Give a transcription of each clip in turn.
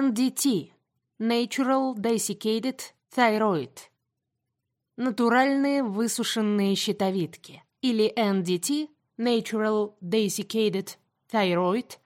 NDT – Natural Desiccated Thyroid – натуральные высушенные щитовидки, или NDT – Natural Desiccated Thyroid,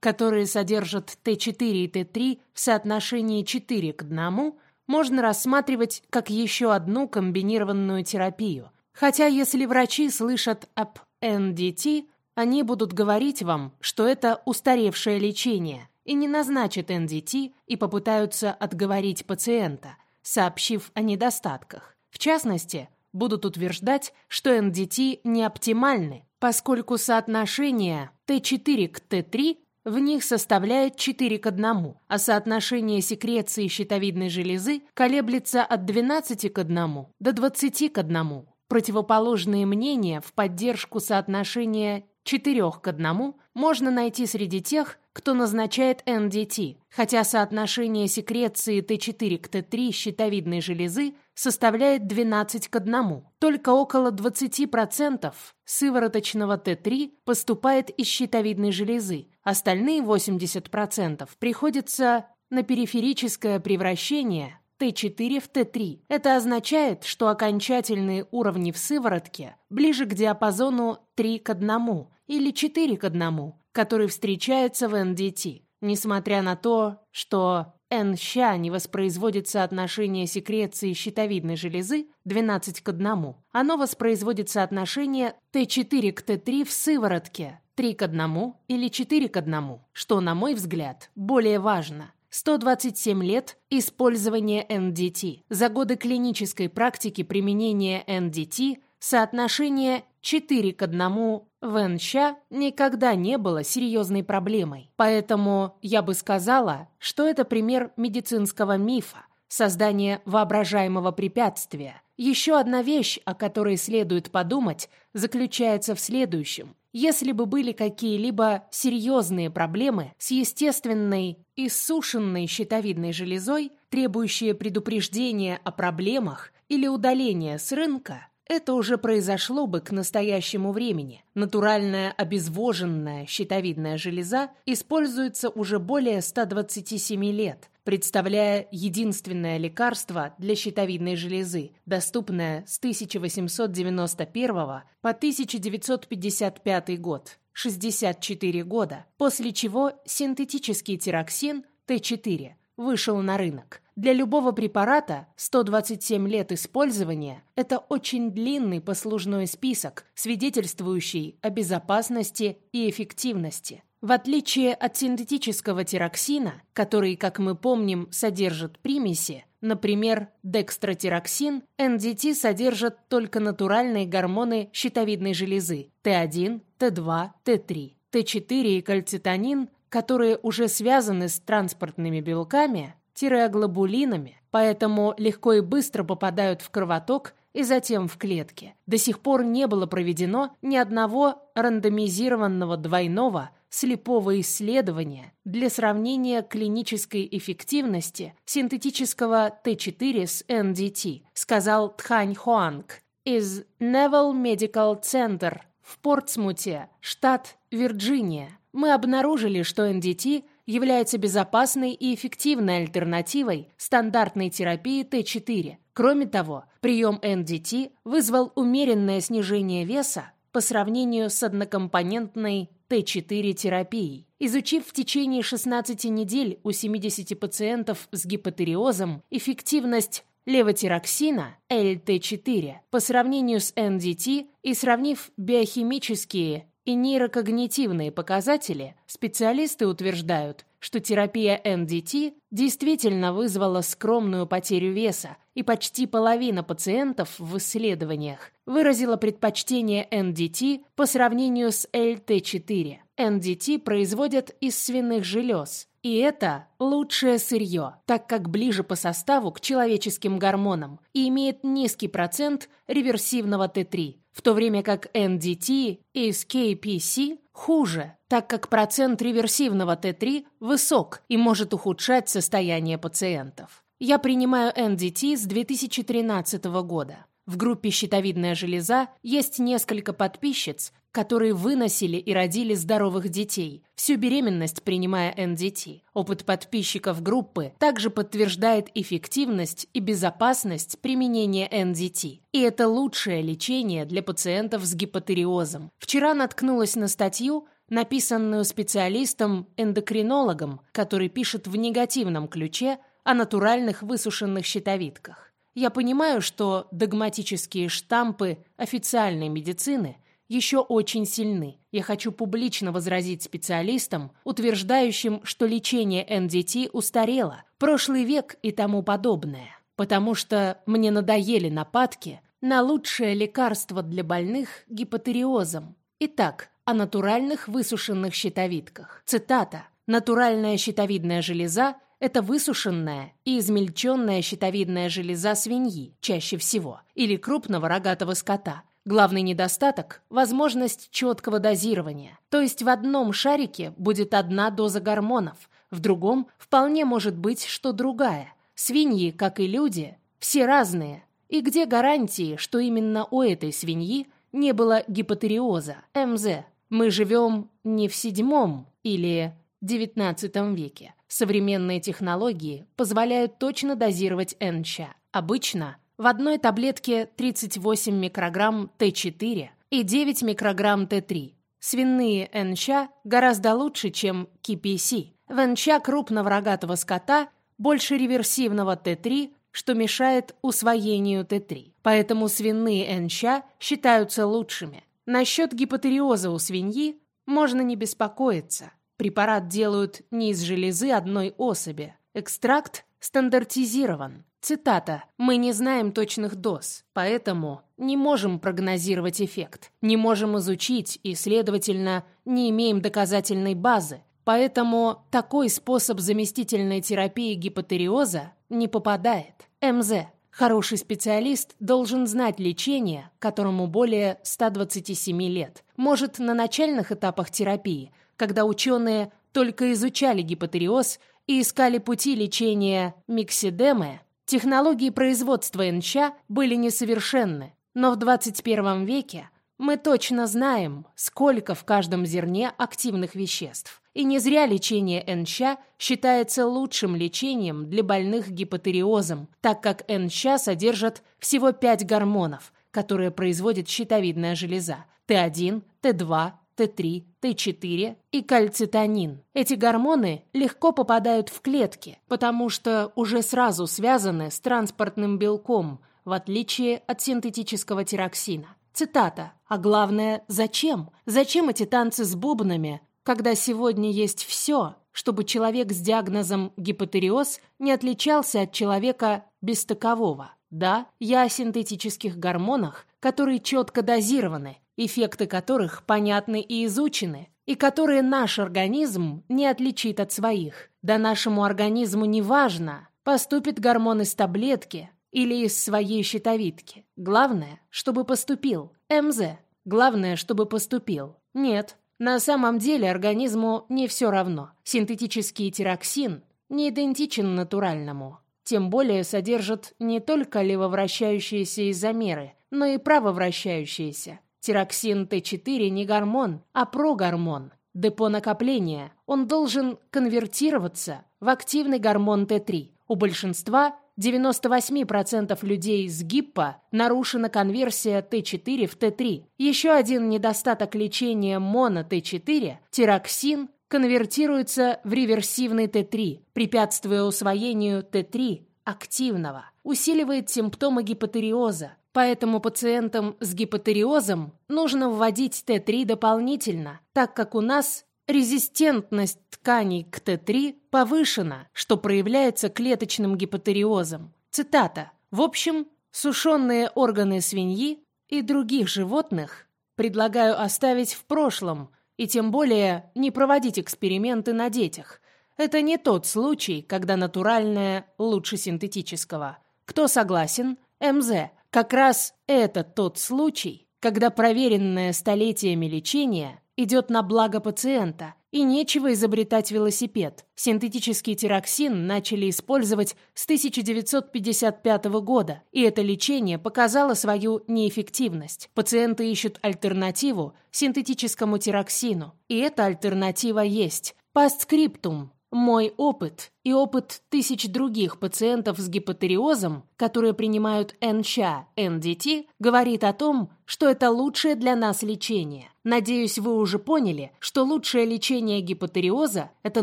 которые содержат Т4 и Т3 в соотношении 4 к 1, можно рассматривать как еще одну комбинированную терапию. Хотя если врачи слышат об NDT, они будут говорить вам, что это устаревшее лечение, и не назначат NDT и попытаются отговорить пациента, сообщив о недостатках. В частности, будут утверждать, что NDT не оптимальны, поскольку соотношение Т4 к Т3 в них составляет 4 к 1, а соотношение секреции щитовидной железы колеблется от 12 к 1 до 20 к 1. Противоположные мнения в поддержку соотношения 4 к 1 можно найти среди тех, кто назначает НДТ, хотя соотношение секреции Т4 к Т3 щитовидной железы составляет 12 к 1. Только около 20% сывороточного Т3 поступает из щитовидной железы, остальные 80% приходится на периферическое превращение Т4 в Т3. Это означает, что окончательные уровни в сыворотке ближе к диапазону 3 к 1 или 4 к 1, который встречается в НДТ. Несмотря на то, что НЩ не воспроизводит соотношение секреции щитовидной железы 12 к 1, оно воспроизводит соотношение Т4 к Т3 в сыворотке 3 к 1 или 4 к 1, что, на мой взгляд, более важно. 127 лет использования НДТ. За годы клинической практики применения НДТ соотношение 4 к 1 в НЩ никогда не было серьезной проблемой. Поэтому я бы сказала, что это пример медицинского мифа, создание воображаемого препятствия. Еще одна вещь, о которой следует подумать, заключается в следующем. Если бы были какие-либо серьезные проблемы с естественной иссушенной щитовидной железой, требующие предупреждения о проблемах или удаления с рынка, это уже произошло бы к настоящему времени. Натуральная обезвоженная щитовидная железа используется уже более 127 лет, представляя единственное лекарство для щитовидной железы, доступное с 1891 по 1955 год, 64 года, после чего синтетический тироксин Т4 вышел на рынок. Для любого препарата 127 лет использования – это очень длинный послужной список, свидетельствующий о безопасности и эффективности. В отличие от синтетического тироксина, который, как мы помним, содержит примеси, например, декстротироксин, НДТ содержит только натуральные гормоны щитовидной железы Т1, Т2, Т3. Т4 и кальцитонин, которые уже связаны с транспортными белками, тиреоглобулинами, поэтому легко и быстро попадают в кровоток и затем в клетки. До сих пор не было проведено ни одного рандомизированного двойного слепого исследования для сравнения клинической эффективности синтетического Т4 с НДТ, сказал Тхань Хуанг из Neville Medical Center в Портсмуте, штат Вирджиния. Мы обнаружили, что НДТ является безопасной и эффективной альтернативой стандартной терапии Т4. Кроме того, прием НДТ вызвал умеренное снижение веса по сравнению с однокомпонентной Т4 терапией. Изучив в течение 16 недель у 70 пациентов с гипотериозом эффективность левотироксина ЛТ4 по сравнению с НДТ и сравнив биохимические и нейрокогнитивные показатели, специалисты утверждают, что терапия НДТ действительно вызвала скромную потерю веса, и почти половина пациентов в исследованиях выразила предпочтение НДТ по сравнению с ЛТ4. НДТ производят из свиных желез, и это лучшее сырье, так как ближе по составу к человеческим гормонам и имеет низкий процент реверсивного Т3, в то время как NDT из KPC хуже, так как процент реверсивного Т3 высок и может ухудшать состояние пациентов. Я принимаю NDT с 2013 года. В группе «Щитовидная железа» есть несколько подписчиц, которые выносили и родили здоровых детей, всю беременность принимая НДТ. Опыт подписчиков группы также подтверждает эффективность и безопасность применения НДТ. И это лучшее лечение для пациентов с гипотериозом. Вчера наткнулась на статью, написанную специалистом-эндокринологом, который пишет в негативном ключе о натуральных высушенных щитовидках. Я понимаю, что догматические штампы официальной медицины еще очень сильны. Я хочу публично возразить специалистам, утверждающим, что лечение НДТ устарело, прошлый век и тому подобное. Потому что мне надоели нападки на лучшее лекарство для больных гипотериозом. Итак, о натуральных высушенных щитовидках. Цитата. «Натуральная щитовидная железа это высушенная и измельченная щитовидная железа свиньи, чаще всего, или крупного рогатого скота. Главный недостаток – возможность четкого дозирования. То есть в одном шарике будет одна доза гормонов, в другом вполне может быть, что другая. Свиньи, как и люди, все разные. И где гарантии, что именно у этой свиньи не было гипотериоза, МЗ? Мы живем не в седьмом или XIX веке. Современные технологии позволяют точно дозировать НЧА. Обычно в одной таблетке 38 микрограмм Т4 и 9 микрограмм Т3. Свиные НЧА гораздо лучше, чем КПС. В НЧА крупного рогатого скота больше реверсивного Т3, что мешает усвоению Т3. Поэтому свиные НЧА считаются лучшими. Насчет гипотериоза у свиньи можно не беспокоиться. Препарат делают не из железы одной особи. Экстракт стандартизирован. Цитата. «Мы не знаем точных доз, поэтому не можем прогнозировать эффект, не можем изучить и, следовательно, не имеем доказательной базы, поэтому такой способ заместительной терапии гипотериоза не попадает. МЗ. Хороший специалист должен знать лечение, которому более 127 лет. Может, на начальных этапах терапии – когда ученые только изучали гипотериоз и искали пути лечения миксидемы, технологии производства НЧА были несовершенны. Но в 21 веке мы точно знаем, сколько в каждом зерне активных веществ. И не зря лечение НЧА считается лучшим лечением для больных гипотериозом, так как НЧА содержит всего 5 гормонов, которые производит щитовидная железа – Т1, Т2, Т3, Т4 и кальцитонин. Эти гормоны легко попадают в клетки, потому что уже сразу связаны с транспортным белком, в отличие от синтетического тироксина. Цитата. А главное, зачем? Зачем эти танцы с бубнами, когда сегодня есть все, чтобы человек с диагнозом гипотериоз не отличался от человека без такового? Да, я о синтетических гормонах, которые четко дозированы, эффекты которых понятны и изучены, и которые наш организм не отличит от своих. Да нашему организму не важно, поступит гормон из таблетки или из своей щитовидки. Главное, чтобы поступил. МЗ. Главное, чтобы поступил. Нет, на самом деле организму не все равно. Синтетический тироксин не идентичен натуральному. Тем более содержит не только левовращающиеся изомеры, но и правовращающиеся. Тироксин Т4 не гормон, а прогормон. Депо накопления. Он должен конвертироваться в активный гормон Т3. У большинства 98% людей с гипо нарушена конверсия Т4 в Т3. Еще один недостаток лечения моно-Т4 – тироксин конвертируется в реверсивный Т3, препятствуя усвоению Т3 активного, усиливает симптомы гипотериоза, Поэтому пациентам с гипотериозом нужно вводить Т3 дополнительно, так как у нас резистентность тканей к Т3 повышена, что проявляется клеточным гипотериозом. Цитата. В общем, сушеные органы свиньи и других животных предлагаю оставить в прошлом и тем более не проводить эксперименты на детях. Это не тот случай, когда натуральное лучше синтетического. Кто согласен? МЗ – как раз это тот случай, когда проверенное столетиями лечение идет на благо пациента, и нечего изобретать велосипед. Синтетический тироксин начали использовать с 1955 года, и это лечение показало свою неэффективность. Пациенты ищут альтернативу синтетическому тироксину, и эта альтернатива есть. Пастскриптум мой опыт и опыт тысяч других пациентов с гипотериозом, которые принимают НЧА, НДТ, говорит о том, что это лучшее для нас лечение. Надеюсь, вы уже поняли, что лучшее лечение гипотериоза – это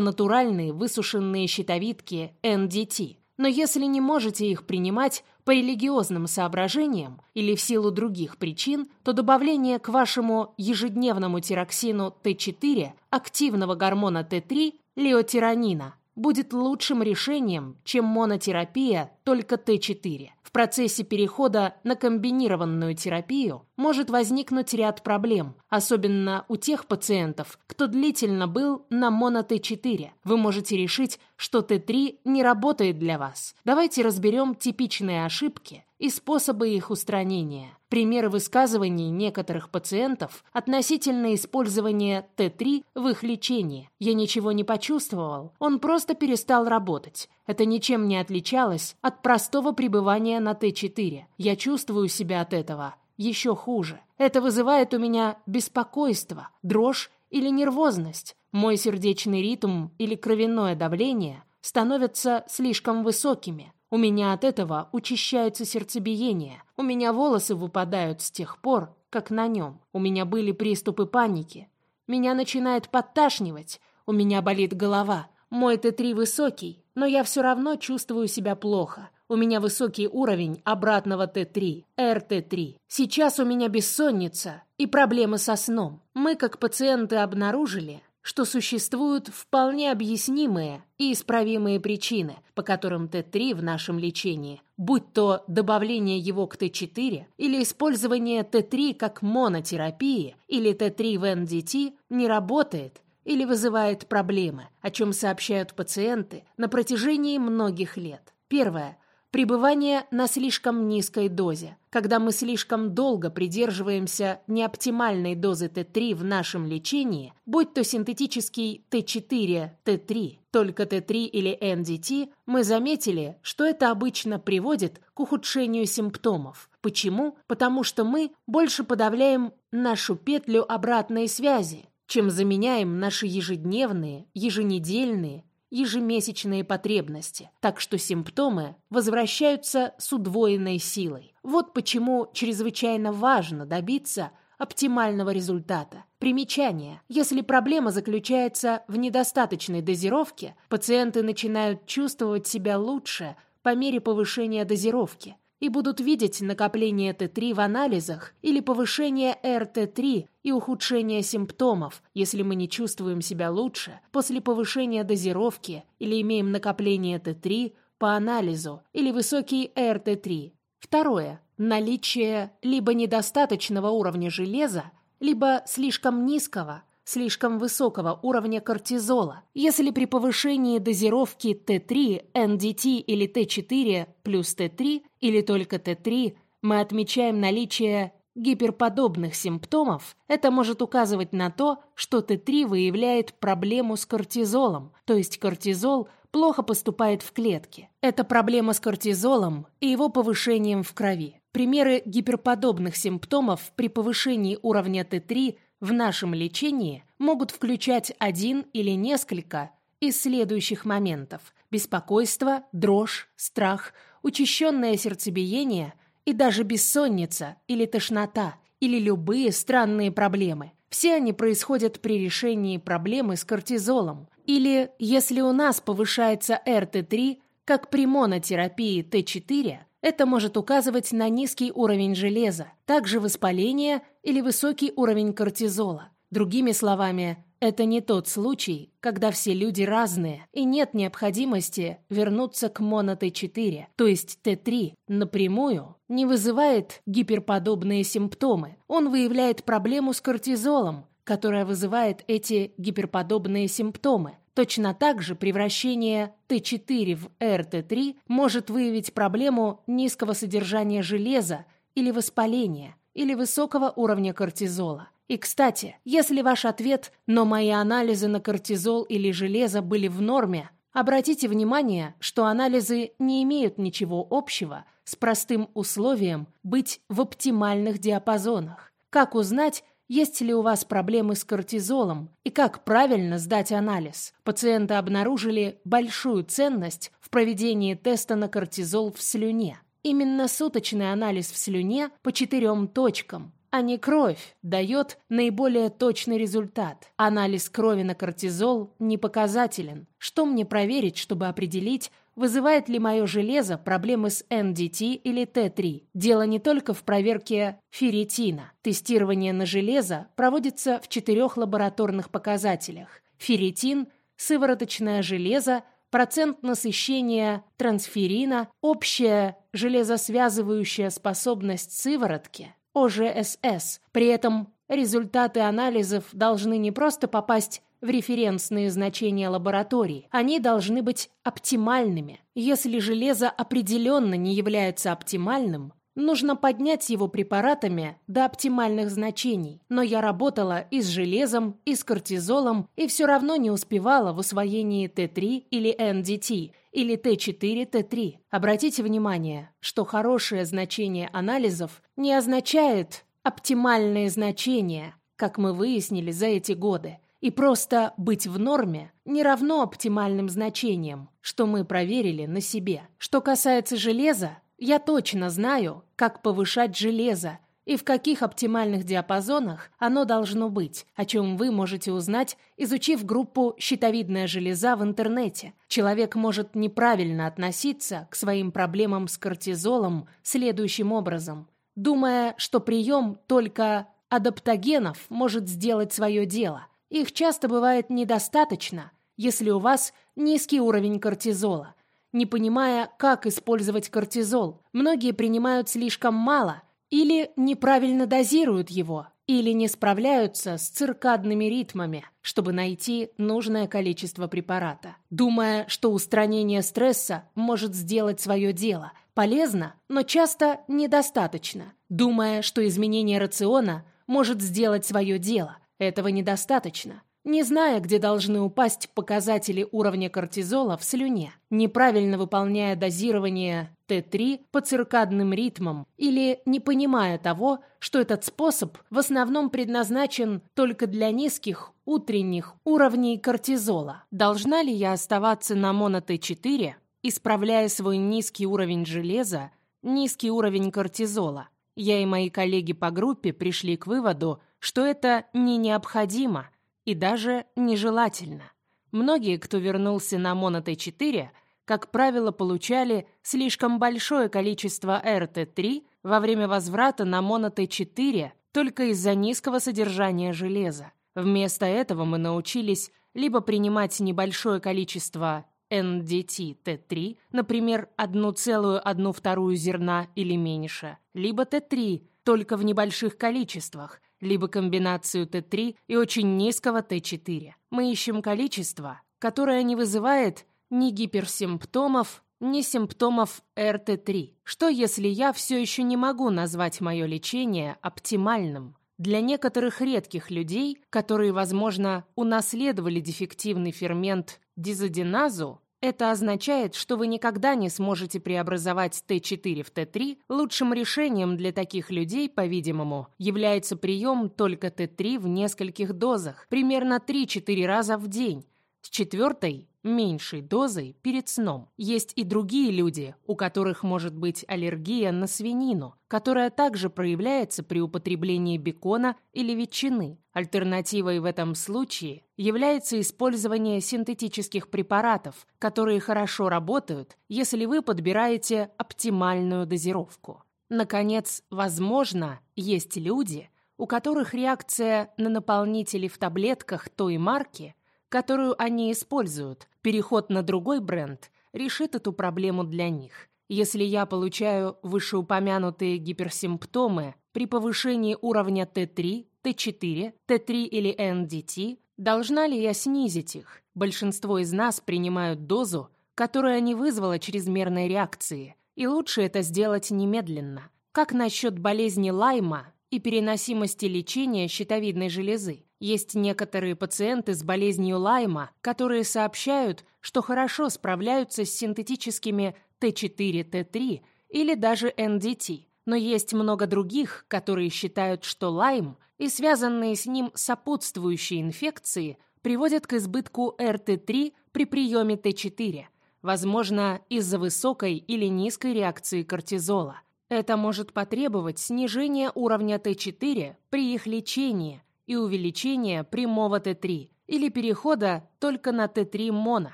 натуральные высушенные щитовидки НДТ. Но если не можете их принимать по религиозным соображениям или в силу других причин, то добавление к вашему ежедневному тироксину Т4 активного гормона Т3 леотиранина будет лучшим решением, чем монотерапия только Т4. В процессе перехода на комбинированную терапию может возникнуть ряд проблем, особенно у тех пациентов, кто длительно был на моно-Т4. Вы можете решить, что Т3 не работает для вас. Давайте разберем типичные ошибки и способы их устранения. Примеры высказываний некоторых пациентов относительно использования Т3 в их лечении. Я ничего не почувствовал, он просто перестал работать. Это ничем не отличалось от простого пребывания на Т4. Я чувствую себя от этого еще хуже. Это вызывает у меня беспокойство, дрожь или нервозность. Мой сердечный ритм или кровяное давление становятся слишком высокими. У меня от этого учащается сердцебиение. У меня волосы выпадают с тех пор, как на нем. У меня были приступы паники. Меня начинает подташнивать. У меня болит голова. Мой Т3 высокий, но я все равно чувствую себя плохо. У меня высокий уровень обратного Т3, РТ3. Сейчас у меня бессонница и проблемы со сном. Мы, как пациенты, обнаружили, что существуют вполне объяснимые и исправимые причины, по которым Т3 в нашем лечении, будь то добавление его к Т4 или использование Т3 как монотерапии или Т3 в НДТ, не работает или вызывает проблемы, о чем сообщают пациенты на протяжении многих лет. Первое. Пребывание на слишком низкой дозе. Когда мы слишком долго придерживаемся неоптимальной дозы Т3 в нашем лечении, будь то синтетический Т4, Т3, только Т3 или НДТ, мы заметили, что это обычно приводит к ухудшению симптомов. Почему? Потому что мы больше подавляем нашу петлю обратной связи, чем заменяем наши ежедневные, еженедельные ежемесячные потребности, так что симптомы возвращаются с удвоенной силой. Вот почему чрезвычайно важно добиться оптимального результата. Примечание. Если проблема заключается в недостаточной дозировке, пациенты начинают чувствовать себя лучше по мере повышения дозировки и будут видеть накопление Т3 в анализах или повышение РТ3 и ухудшение симптомов, если мы не чувствуем себя лучше после повышения дозировки или имеем накопление Т3 по анализу или высокий РТ3. Второе. Наличие либо недостаточного уровня железа, либо слишком низкого слишком высокого уровня кортизола. Если при повышении дозировки Т3, НДТ или Т4 плюс Т3 или только Т3 мы отмечаем наличие гиперподобных симптомов, это может указывать на то, что Т3 выявляет проблему с кортизолом, то есть кортизол плохо поступает в клетки. Это проблема с кортизолом и его повышением в крови. Примеры гиперподобных симптомов при повышении уровня Т3 в нашем лечении могут включать один или несколько из следующих моментов – беспокойство, дрожь, страх, учащенное сердцебиение и даже бессонница или тошнота, или любые странные проблемы. Все они происходят при решении проблемы с кортизолом. Или если у нас повышается РТ3, как при монотерапии Т4, это может указывать на низкий уровень железа, также воспаление или высокий уровень кортизола. Другими словами, это не тот случай, когда все люди разные, и нет необходимости вернуться к моно-Т4, то есть Т3, напрямую, не вызывает гиперподобные симптомы. Он выявляет проблему с кортизолом, которая вызывает эти гиперподобные симптомы. Точно так же превращение Т4 в РТ3 может выявить проблему низкого содержания железа или воспаления, или высокого уровня кортизола. И, кстати, если ваш ответ «но мои анализы на кортизол или железо были в норме», обратите внимание, что анализы не имеют ничего общего с простым условием быть в оптимальных диапазонах. Как узнать, есть ли у вас проблемы с кортизолом и как правильно сдать анализ. Пациенты обнаружили большую ценность в проведении теста на кортизол в слюне. Именно суточный анализ в слюне по четырем точкам, а не кровь, дает наиболее точный результат. Анализ крови на кортизол не показателен. Что мне проверить, чтобы определить, вызывает ли мое железо проблемы с НДТ или Т3. Дело не только в проверке ферритина. Тестирование на железо проводится в четырех лабораторных показателях. Ферритин, сывороточное железо, процент насыщения трансферина, общая железосвязывающая способность сыворотки, ОЖСС. При этом результаты анализов должны не просто попасть в референсные значения лаборатории. Они должны быть оптимальными. Если железо определенно не является оптимальным, Нужно поднять его препаратами до оптимальных значений, но я работала и с железом, и с кортизолом, и все равно не успевала в усвоении Т3 или НДТ, или Т4, Т3. Обратите внимание, что хорошее значение анализов не означает оптимальные значения, как мы выяснили за эти годы. И просто быть в норме не равно оптимальным значениям, что мы проверили на себе. Что касается железа, я точно знаю, как повышать железо и в каких оптимальных диапазонах оно должно быть, о чем вы можете узнать, изучив группу «Щитовидная железа» в интернете. Человек может неправильно относиться к своим проблемам с кортизолом следующим образом, думая, что прием только адаптогенов может сделать свое дело. Их часто бывает недостаточно, если у вас низкий уровень кортизола, не понимая, как использовать кортизол. Многие принимают слишком мало или неправильно дозируют его, или не справляются с циркадными ритмами, чтобы найти нужное количество препарата. Думая, что устранение стресса может сделать свое дело, полезно, но часто недостаточно. Думая, что изменение рациона может сделать свое дело, этого недостаточно не зная, где должны упасть показатели уровня кортизола в слюне, неправильно выполняя дозирование Т3 по циркадным ритмам или не понимая того, что этот способ в основном предназначен только для низких утренних уровней кортизола. Должна ли я оставаться на моно-Т4, исправляя свой низкий уровень железа, низкий уровень кортизола? Я и мои коллеги по группе пришли к выводу, что это не необходимо – и даже нежелательно. Многие, кто вернулся на Моно Т4, как правило, получали слишком большое количество РТ-3 во время возврата на Моно Т4 только из-за низкого содержания железа. Вместо этого мы научились либо принимать небольшое количество NDT-Т3, например, 1,1 зерна или меньше, либо Т3, только в небольших количествах, либо комбинацию Т3 и очень низкого Т4. Мы ищем количество, которое не вызывает ни гиперсимптомов, ни симптомов РТ3. Что если я все еще не могу назвать мое лечение оптимальным? Для некоторых редких людей, которые, возможно, унаследовали дефективный фермент дизодиназу, это означает, что вы никогда не сможете преобразовать Т4 в Т3. Лучшим решением для таких людей, по-видимому, является прием только Т3 в нескольких дозах, примерно 3-4 раза в день, с четвертой меньшей дозой перед сном. Есть и другие люди, у которых может быть аллергия на свинину, которая также проявляется при употреблении бекона или ветчины. Альтернативой в этом случае является использование синтетических препаратов, которые хорошо работают, если вы подбираете оптимальную дозировку. Наконец, возможно, есть люди, у которых реакция на наполнители в таблетках той марки – которую они используют. Переход на другой бренд решит эту проблему для них. Если я получаю вышеупомянутые гиперсимптомы при повышении уровня Т3, Т4, Т3 или НДТ, должна ли я снизить их? Большинство из нас принимают дозу, которая не вызвала чрезмерной реакции, и лучше это сделать немедленно. Как насчет болезни Лайма и переносимости лечения щитовидной железы. Есть некоторые пациенты с болезнью Лайма, которые сообщают, что хорошо справляются с синтетическими Т4, Т3 или даже НДТ. Но есть много других, которые считают, что Лайм и связанные с ним сопутствующие инфекции приводят к избытку РТ3 при приеме Т4, возможно, из-за высокой или низкой реакции кортизола. Это может потребовать снижения уровня Т4 при их лечении и увеличения прямого Т3 или перехода только на Т3 моно.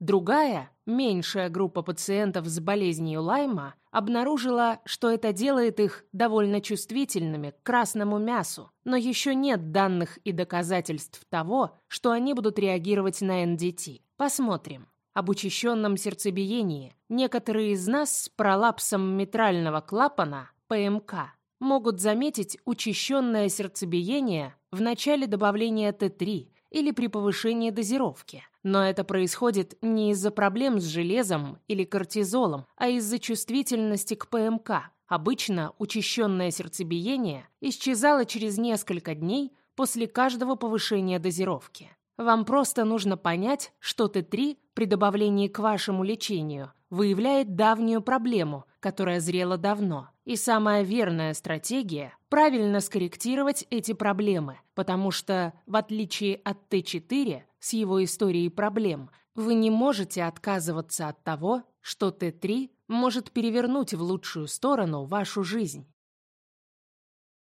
Другая, меньшая группа пациентов с болезнью Лайма обнаружила, что это делает их довольно чувствительными к красному мясу, но еще нет данных и доказательств того, что они будут реагировать на НДТ. Посмотрим. Об учащенном сердцебиении некоторые из нас с пролапсом митрального клапана, ПМК, могут заметить учащенное сердцебиение в начале добавления Т3 или при повышении дозировки. Но это происходит не из-за проблем с железом или кортизолом, а из-за чувствительности к ПМК. Обычно учащенное сердцебиение исчезало через несколько дней после каждого повышения дозировки. Вам просто нужно понять, что Т3 при добавлении к вашему лечению выявляет давнюю проблему, которая зрела давно. И самая верная стратегия – правильно скорректировать эти проблемы, потому что, в отличие от Т4 с его историей проблем, вы не можете отказываться от того, что Т3 может перевернуть в лучшую сторону вашу жизнь.